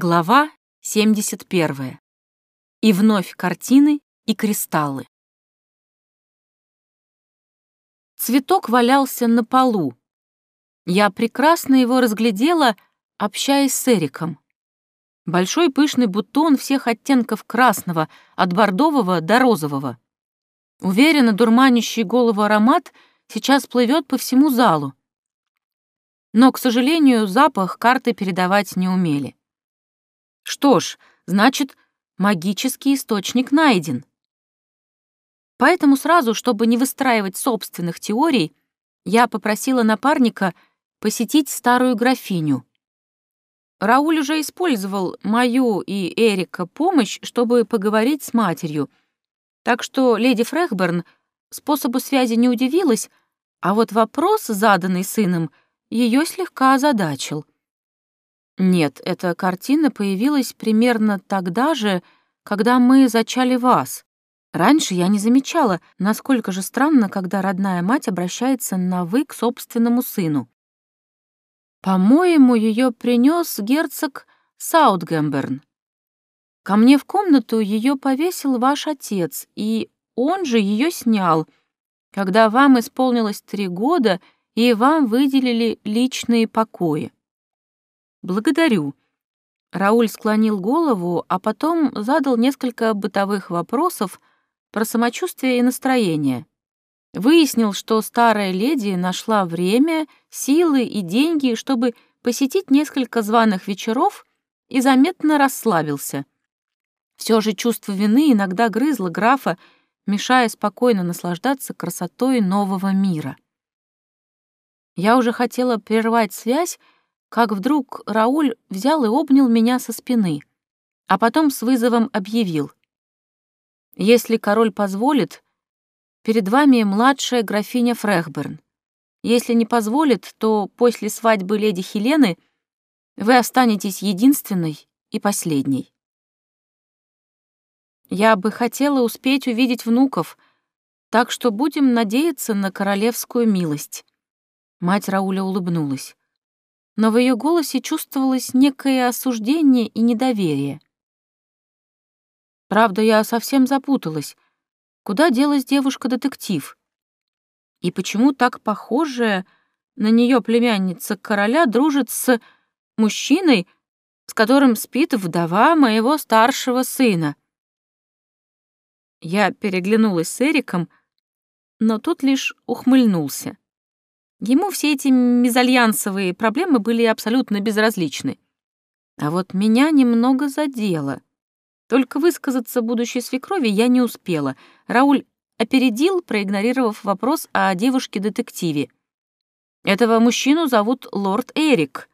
Глава 71. И вновь картины и кристаллы. Цветок валялся на полу. Я прекрасно его разглядела, общаясь с Эриком. Большой пышный бутон всех оттенков красного, от бордового до розового. Уверенно дурманящий голову аромат сейчас плывет по всему залу. Но, к сожалению, запах карты передавать не умели. Что ж, значит, магический источник найден. Поэтому сразу, чтобы не выстраивать собственных теорий, я попросила напарника посетить старую графиню. Рауль уже использовал мою и Эрика помощь, чтобы поговорить с матерью, так что леди Фрехберн способу связи не удивилась, а вот вопрос, заданный сыном, ее слегка озадачил — нет, эта картина появилась примерно тогда же, когда мы зачали вас. Раньше я не замечала, насколько же странно, когда родная мать обращается на «вы» к собственному сыну. По-моему, ее принес герцог Саутгемберн. Ко мне в комнату ее повесил ваш отец, и он же ее снял, когда вам исполнилось три года, и вам выделили личные покои. «Благодарю». Рауль склонил голову, а потом задал несколько бытовых вопросов про самочувствие и настроение. Выяснил, что старая леди нашла время, силы и деньги, чтобы посетить несколько званых вечеров и заметно расслабился. Все же чувство вины иногда грызло графа, мешая спокойно наслаждаться красотой нового мира. Я уже хотела прервать связь, как вдруг Рауль взял и обнял меня со спины, а потом с вызовом объявил. «Если король позволит, перед вами младшая графиня Фрехберн. Если не позволит, то после свадьбы леди Хелены вы останетесь единственной и последней. Я бы хотела успеть увидеть внуков, так что будем надеяться на королевскую милость». Мать Рауля улыбнулась но в ее голосе чувствовалось некое осуждение и недоверие. Правда, я совсем запуталась. Куда делась девушка-детектив? И почему так похожая на нее племянница короля дружит с мужчиной, с которым спит вдова моего старшего сына? Я переглянулась с Эриком, но тот лишь ухмыльнулся. Ему все эти мезальянсовые проблемы были абсолютно безразличны. А вот меня немного задело. Только высказаться будущей свекрови я не успела. Рауль опередил, проигнорировав вопрос о девушке-детективе. Этого мужчину зовут лорд Эрик.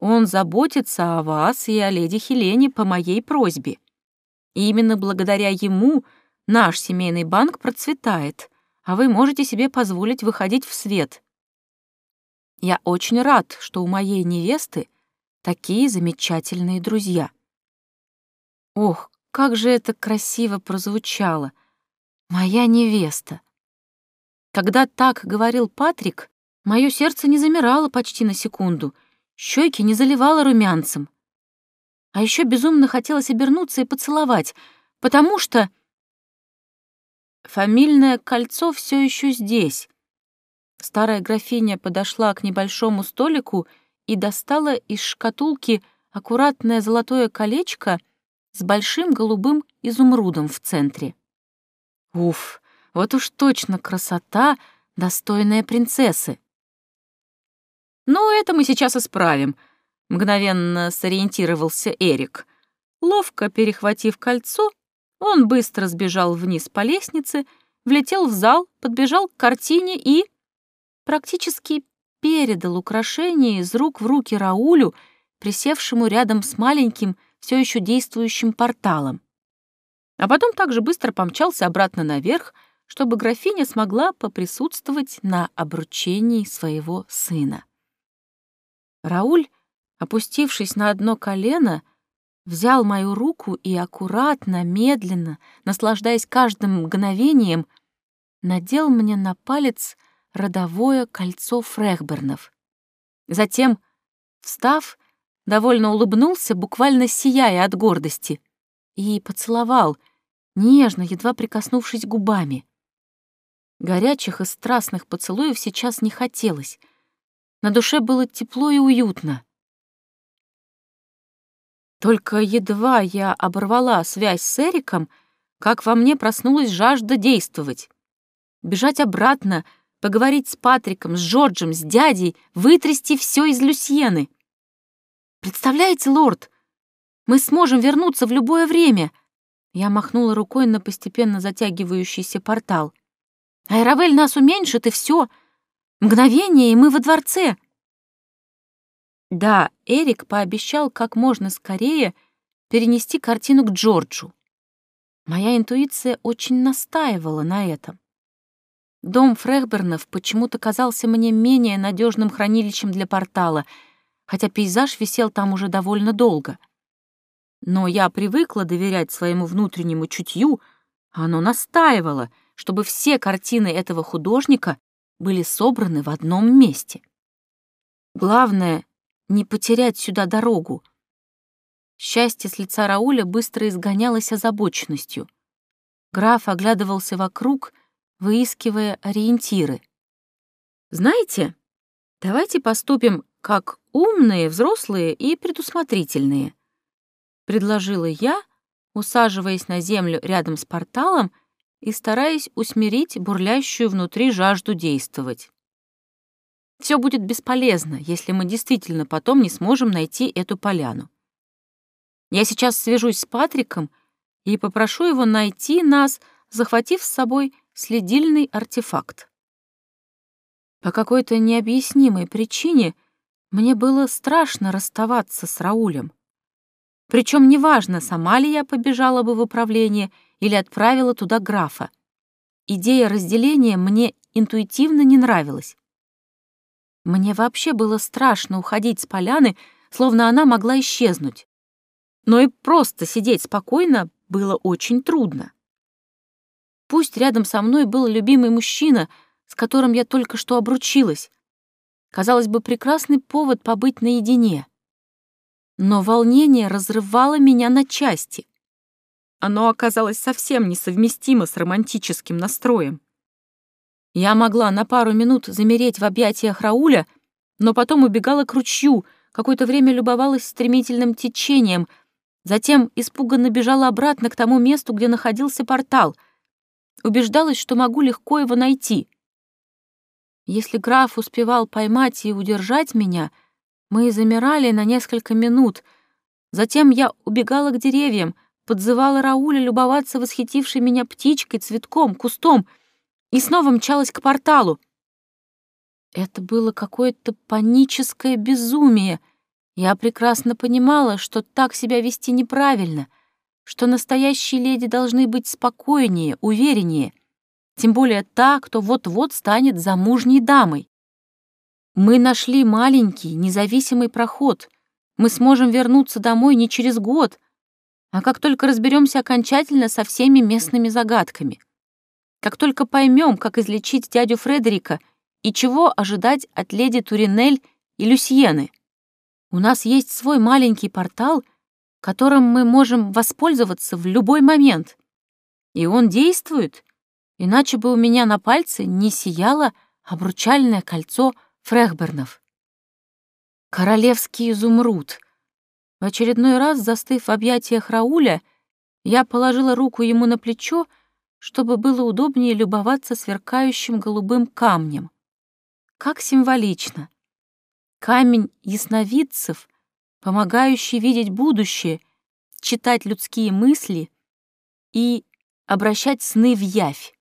Он заботится о вас и о леди Хелене по моей просьбе. И именно благодаря ему наш семейный банк процветает, а вы можете себе позволить выходить в свет. Я очень рад, что у моей невесты такие замечательные друзья. Ох, как же это красиво прозвучало. Моя невеста. Когда так говорил Патрик, мое сердце не замирало почти на секунду, щеки не заливало румянцем. А еще безумно хотелось обернуться и поцеловать, потому что... Фамильное кольцо все еще здесь, Старая графиня подошла к небольшому столику и достала из шкатулки аккуратное золотое колечко с большим голубым изумрудом в центре. Уф, вот уж точно красота, достойная принцессы. «Ну, это мы сейчас исправим», — мгновенно сориентировался Эрик. Ловко перехватив кольцо, он быстро сбежал вниз по лестнице, влетел в зал, подбежал к картине и практически передал украшение из рук в руки Раулю, присевшему рядом с маленьким, все еще действующим порталом. А потом также быстро помчался обратно наверх, чтобы графиня смогла поприсутствовать на обручении своего сына. Рауль, опустившись на одно колено, взял мою руку и аккуратно, медленно, наслаждаясь каждым мгновением, надел мне на палец — родовое кольцо Фрехбернов. Затем, встав, довольно улыбнулся, буквально сияя от гордости, и поцеловал, нежно, едва прикоснувшись губами. Горячих и страстных поцелуев сейчас не хотелось. На душе было тепло и уютно. Только едва я оборвала связь с Эриком, как во мне проснулась жажда действовать. Бежать обратно, поговорить с Патриком, с Джорджем, с дядей, вытрясти все из Люсьены. Представляете, лорд, мы сможем вернуться в любое время. Я махнула рукой на постепенно затягивающийся портал. Айравель нас уменьшит, и все. Мгновение, и мы во дворце. Да, Эрик пообещал как можно скорее перенести картину к Джорджу. Моя интуиция очень настаивала на этом. Дом Фрехбернов почему-то казался мне менее надежным хранилищем для портала, хотя пейзаж висел там уже довольно долго. Но я привыкла доверять своему внутреннему чутью, а оно настаивало, чтобы все картины этого художника были собраны в одном месте. Главное — не потерять сюда дорогу. Счастье с лица Рауля быстро изгонялось озабоченностью. Граф оглядывался вокруг — выискивая ориентиры. «Знаете, давайте поступим как умные, взрослые и предусмотрительные», — предложила я, усаживаясь на землю рядом с порталом и стараясь усмирить бурлящую внутри жажду действовать. Все будет бесполезно, если мы действительно потом не сможем найти эту поляну. Я сейчас свяжусь с Патриком и попрошу его найти нас, захватив с собой следильный артефакт. По какой-то необъяснимой причине мне было страшно расставаться с Раулем. Причем неважно, сама ли я побежала бы в управление или отправила туда графа. Идея разделения мне интуитивно не нравилась. Мне вообще было страшно уходить с поляны, словно она могла исчезнуть. Но и просто сидеть спокойно было очень трудно. Пусть рядом со мной был любимый мужчина, с которым я только что обручилась. Казалось бы, прекрасный повод побыть наедине. Но волнение разрывало меня на части. Оно оказалось совсем несовместимо с романтическим настроем. Я могла на пару минут замереть в объятиях Рауля, но потом убегала к ручью, какое-то время любовалась стремительным течением, затем испуганно бежала обратно к тому месту, где находился портал — убеждалась, что могу легко его найти. Если граф успевал поймать и удержать меня, мы замирали на несколько минут. Затем я убегала к деревьям, подзывала Рауля любоваться восхитившей меня птичкой, цветком, кустом и снова мчалась к порталу. Это было какое-то паническое безумие. Я прекрасно понимала, что так себя вести неправильно — что настоящие леди должны быть спокойнее, увереннее, тем более та, кто вот-вот станет замужней дамой. Мы нашли маленький, независимый проход. Мы сможем вернуться домой не через год, а как только разберемся окончательно со всеми местными загадками. Как только поймем, как излечить дядю Фредерика и чего ожидать от леди Туринель и Люсьены. У нас есть свой маленький портал — которым мы можем воспользоваться в любой момент. И он действует, иначе бы у меня на пальце не сияло обручальное кольцо Фрехбернов. Королевский изумруд. В очередной раз, застыв в объятиях Рауля, я положила руку ему на плечо, чтобы было удобнее любоваться сверкающим голубым камнем. Как символично. Камень ясновидцев помогающий видеть будущее, читать людские мысли и обращать сны в явь.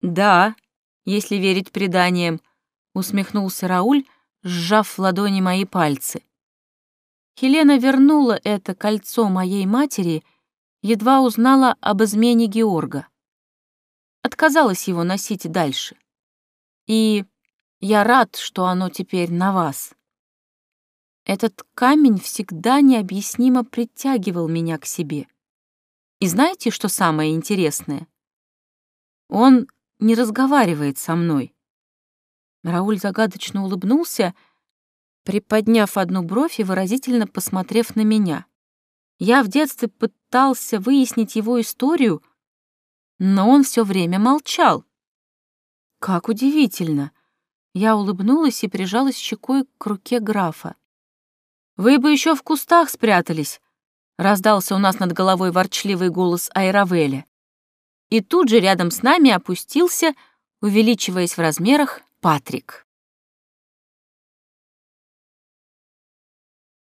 «Да, если верить преданиям», — усмехнулся Рауль, сжав в ладони мои пальцы. Хелена вернула это кольцо моей матери, едва узнала об измене Георга. Отказалась его носить дальше. И я рад, что оно теперь на вас. Этот камень всегда необъяснимо притягивал меня к себе. И знаете, что самое интересное? Он не разговаривает со мной. Рауль загадочно улыбнулся, приподняв одну бровь и выразительно посмотрев на меня. Я в детстве пытался выяснить его историю, но он все время молчал. Как удивительно. Я улыбнулась и прижалась щекой к руке графа. «Вы бы еще в кустах спрятались», — раздался у нас над головой ворчливый голос Айравеля. И тут же рядом с нами опустился, увеличиваясь в размерах, Патрик.